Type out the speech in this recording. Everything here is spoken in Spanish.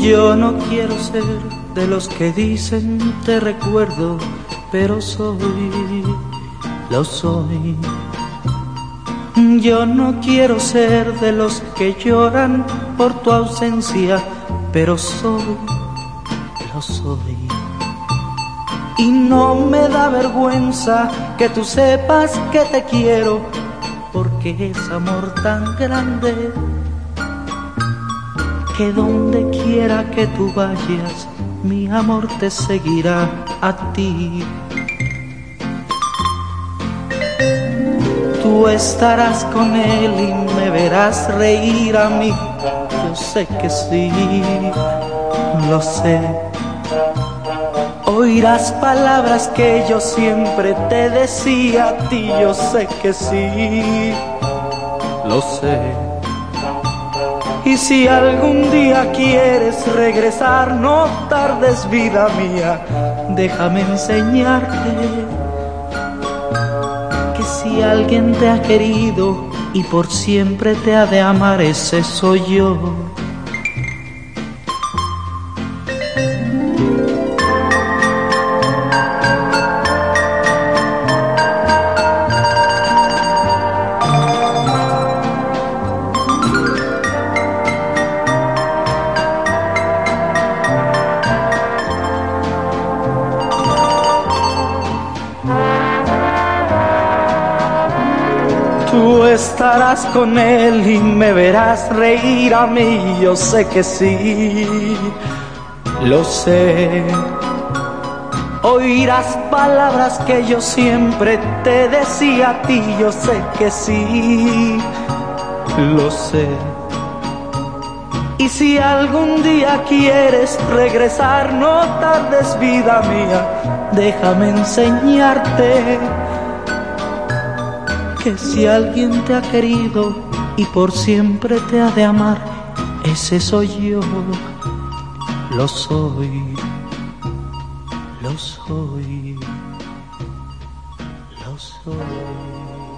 Yo no quiero ser de los que dicen te recuerdo, pero soy, lo soy. Yo no quiero ser de los que lloran por tu ausencia, pero soy, lo soy. Y no me da vergüenza que tú sepas que te quiero, porque es amor tan grande que donde quiera que tú vayas, mi amor te seguirá a ti. Tú estarás con él y me verás reír a mí. Yo sé que sí, lo sé. Oirás palabras que yo siempre te decía a ti. Yo sé que sí, lo sé. Y si algún día quieres regresar, no tardes vida mía, déjame enseñarte que si alguien te ha querido y por siempre te ha de amar, ese soy yo. Tú estarás con él y me verás reír a mí, yo sé que sí, lo sé. Oirás palabras que yo siempre te decía a ti, yo sé que sí, lo sé. Y si algún día quieres regresar, no tardes vida mía, déjame enseñarte que si alguien te ha querido y por siempre te ha de amar, ese soy yo, lo soy, lo soy, lo soy.